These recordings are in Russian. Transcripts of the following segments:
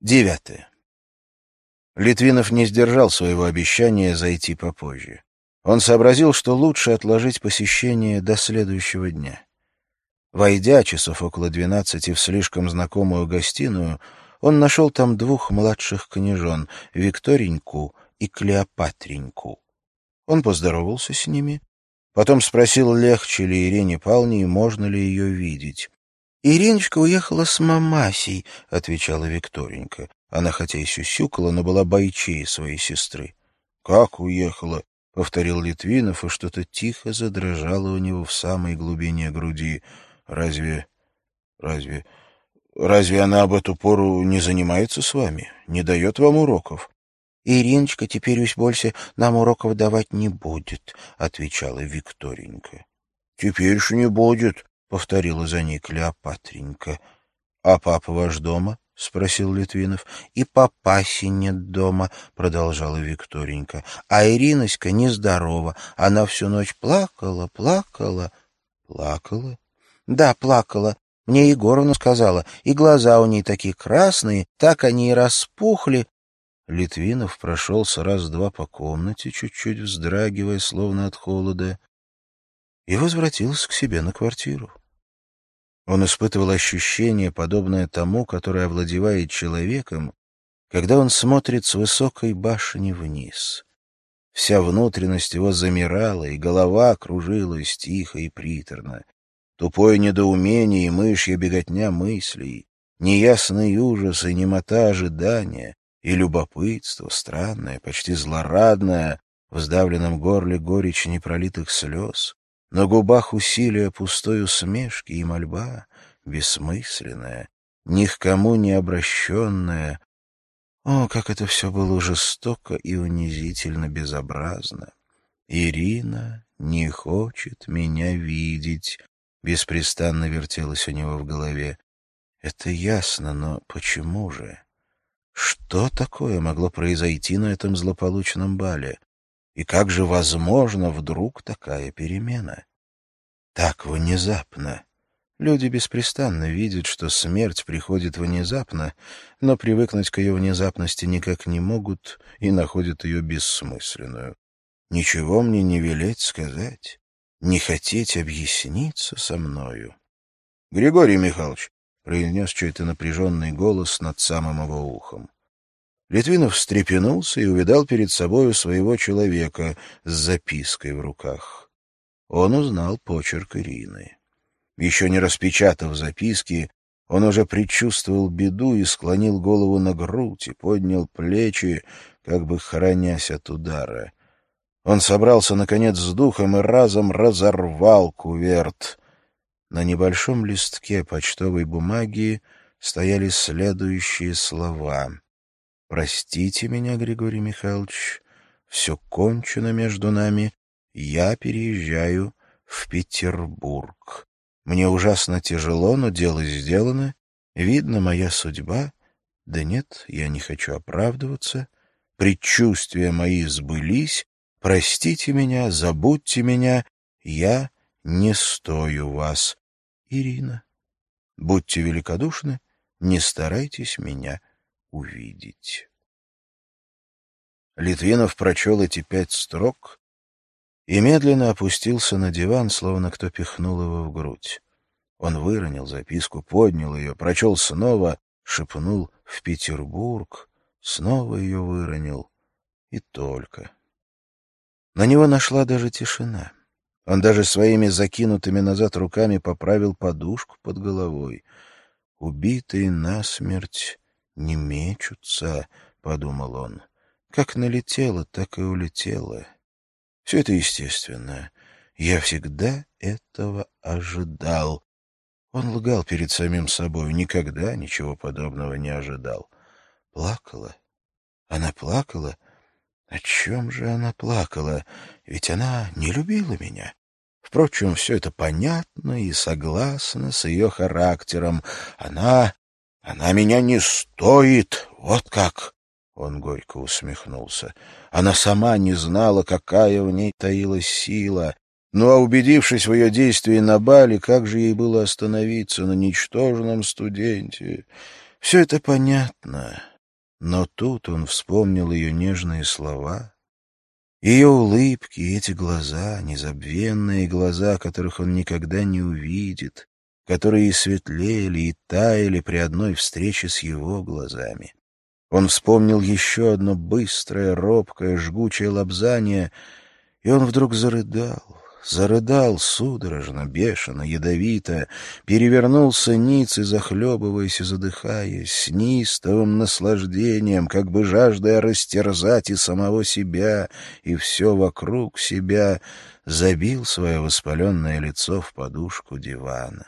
Девятое. Литвинов не сдержал своего обещания зайти попозже. Он сообразил, что лучше отложить посещение до следующего дня. Войдя часов около двенадцати в слишком знакомую гостиную, он нашел там двух младших княжон — Виктореньку и Клеопатреньку. Он поздоровался с ними, потом спросил, легче ли Ирине Павловне и можно ли ее видеть. — Ириночка уехала с мамасей, — отвечала Викторенька. Она хотя и сюсюкала, но была бойчей своей сестры. — Как уехала? — повторил Литвинов, и что-то тихо задрожало у него в самой глубине груди. — Разве... разве... разве она об эту пору не занимается с вами? Не дает вам уроков? — Ириночка теперь уж больше нам уроков давать не будет, — отвечала Викторенька. — Теперь ж не будет, — повторила за ней Клеопатренька. — А папа ваш дома? — спросил Литвинов. — И папаси нет дома, — продолжала Викторенька. — А Ириноська нездорова. Она всю ночь плакала, плакала. — Плакала? — Да, плакала. Мне Егоровна сказала. И глаза у ней такие красные, так они и распухли. Литвинов прошелся раз-два по комнате, чуть-чуть вздрагивая, словно от холода, и возвратился к себе на квартиру. Он испытывал ощущение, подобное тому, которое овладевает человеком, когда он смотрит с высокой башни вниз. Вся внутренность его замирала, и голова кружилась тихо и приторно. Тупое недоумение и мышья беготня мыслей, неясный ужас и немота ожидания, и любопытство, странное, почти злорадное, в сдавленном горле горечь непролитых слез, на губах усилия пустой усмешки и мольба, бессмысленная, ни к кому не обращенная. О, как это все было жестоко и унизительно безобразно! Ирина не хочет меня видеть, беспрестанно вертелось у него в голове. Это ясно, но почему же? Что такое могло произойти на этом злополучном бале? И как же возможно вдруг такая перемена? Так внезапно. Люди беспрестанно видят, что смерть приходит внезапно, но привыкнуть к ее внезапности никак не могут и находят ее бессмысленную. Ничего мне не велеть сказать, не хотеть объясниться со мною. — Григорий Михайлович, — произнес чей-то напряженный голос над самым его ухом. Литвинов встрепенулся и увидал перед собою своего человека с запиской в руках. Он узнал почерк Ирины. Еще не распечатав записки, он уже предчувствовал беду и склонил голову на грудь и поднял плечи, как бы хоронясь от удара. Он собрался, наконец, с духом и разом разорвал куверт. На небольшом листке почтовой бумаги стояли следующие слова — Простите меня, Григорий Михайлович, все кончено между нами. Я переезжаю в Петербург. Мне ужасно тяжело, но дело сделано. Видно, моя судьба. Да нет, я не хочу оправдываться. Предчувствия мои сбылись. Простите меня, забудьте меня. Я не стою вас. Ирина. Будьте великодушны, не старайтесь меня увидеть. Литвинов прочел эти пять строк и медленно опустился на диван, словно кто пихнул его в грудь. Он выронил записку, поднял ее, прочел снова, шепнул «в Петербург», снова ее выронил. И только. На него нашла даже тишина. Он даже своими закинутыми назад руками поправил подушку под головой. Убитый насмерть не мечутся, — подумал он. Как налетело, так и улетело. Все это естественно. Я всегда этого ожидал. Он лгал перед самим собой, никогда ничего подобного не ожидал. Плакала. Она плакала. О чем же она плакала? Ведь она не любила меня. Впрочем, все это понятно и согласно с ее характером. Она она меня не стоит, вот как. Он горько усмехнулся. Она сама не знала, какая в ней таилась сила. Ну а убедившись в ее действии на бале, как же ей было остановиться на ничтожном студенте? Все это понятно, но тут он вспомнил ее нежные слова, ее улыбки, эти глаза, незабвенные глаза, которых он никогда не увидит, которые светлели и таяли при одной встрече с его глазами. Он вспомнил еще одно быстрое, робкое, жгучее лобзание, и он вдруг зарыдал зарыдал судорожно, бешено, ядовито, перевернулся ниц и, захлебываясь и задыхаясь, с неистовым наслаждением, как бы жаждая растерзать и самого себя, и все вокруг себя, забил свое воспаленное лицо в подушку дивана,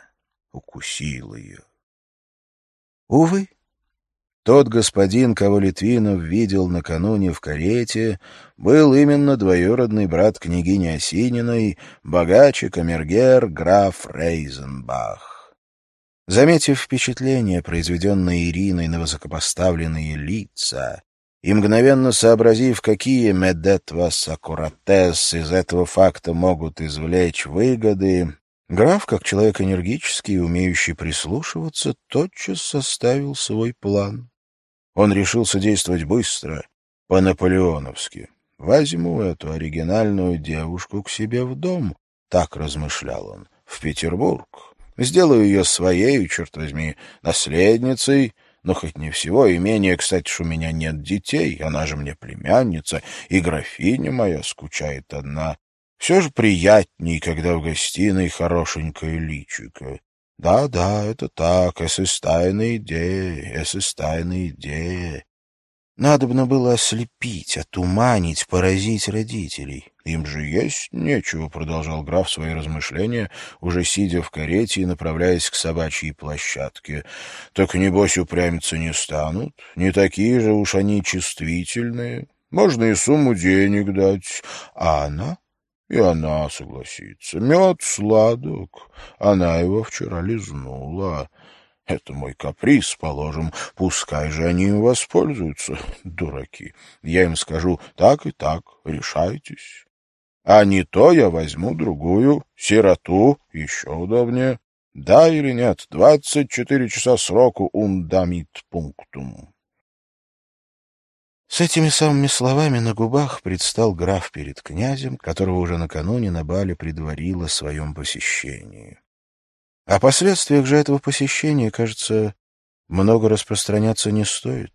укусил ее. Увы, тот господин, кого Литвинов видел накануне в карете, был именно двоюродный брат княгини Осининой, богач и камергер граф Рейзенбах. Заметив впечатление, произведенное Ириной на высокопоставленные лица, и мгновенно сообразив, какие медетвас аккуратес из этого факта могут извлечь выгоды, граф, как человек энергический и умеющий прислушиваться, тотчас составил свой план. Он решился действовать быстро, по-наполеоновски. «Возьму эту оригинальную девушку к себе в дом», — так размышлял он, — «в Петербург. Сделаю ее своей, черт возьми, наследницей, но хоть не всего имения, кстати, что у меня нет детей, она же мне племянница, и графиня моя скучает одна. Все же приятней, когда в гостиной хорошенькое личико. Да-да, это так, это тайная идея, это тайная идея. Надобно было ослепить, отуманить, поразить родителей. Им же есть нечего, — продолжал граф свои размышления, уже сидя в карете и направляясь к собачьей площадке. Так, небось, упрямиться не станут, не такие же уж они чувствительные. Можно и сумму денег дать. А она и она согласится. Мед сладок. Она его вчера лизнула. Это мой каприз, положим. Пускай же они им воспользуются, дураки. Я им скажу, так и так, решайтесь. А не то я возьму другую, сироту, еще удобнее. Да или нет, двадцать четыре часа сроку ундамит пунктум. С этими самыми словами на губах предстал граф перед князем, которого уже накануне на бале предварил о своем посещении. О последствиях же этого посещения, кажется, много распространяться не стоит.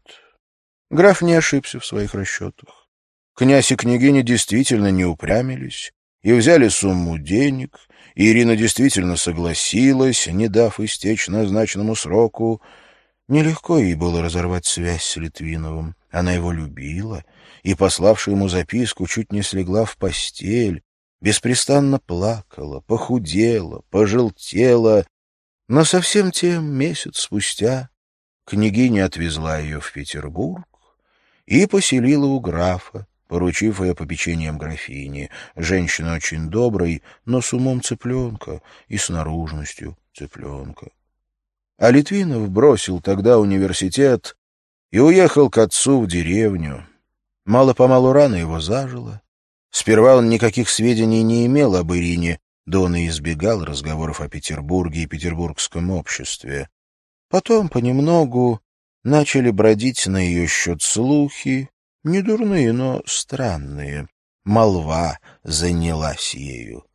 Граф не ошибся в своих расчетах. Князь и княгиня действительно не упрямились и взяли сумму денег, и Ирина действительно согласилась, не дав истечь назначенному сроку. Нелегко ей было разорвать связь с Литвиновым. Она его любила и, пославшая ему записку, чуть не слегла в постель, беспрестанно плакала, похудела, пожелтела, но совсем тем месяц спустя княгиня отвезла ее в Петербург и поселила у графа, поручив ее попечением графини, женщины очень доброй, но с умом цыпленка и с наружностью цыпленка. А Литвинов бросил тогда университет и уехал к отцу в деревню. Мало-помалу рано его зажило. Сперва он никаких сведений не имел об Ирине, да он и избегал разговоров о Петербурге и петербургском обществе. Потом понемногу начали бродить на ее счет слухи, не дурные, но странные. Молва занялась ею.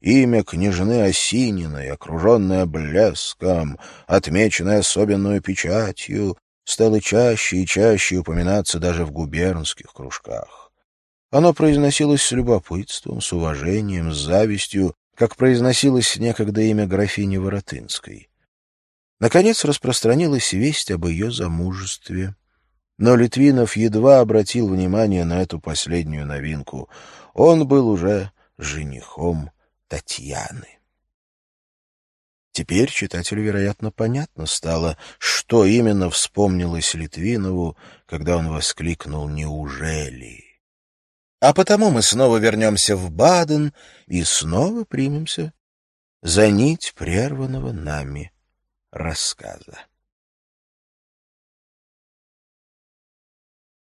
Имя княжны Осининой, окруженное блеском, отмеченное особенную печатью, стало чаще и чаще упоминаться даже в губернских кружках. Оно произносилось с любопытством, с уважением, с завистью, как произносилось некогда имя графини Воротынской. Наконец распространилась весть об ее замужестве. Но Литвинов едва обратил внимание на эту последнюю новинку. Он был уже женихом Татьяны. Теперь читателю, вероятно, понятно стало, что именно вспомнилось Литвинову, когда он воскликнул «Неужели?». А потому мы снова вернемся в Баден и снова примемся за нить прерванного нами рассказа.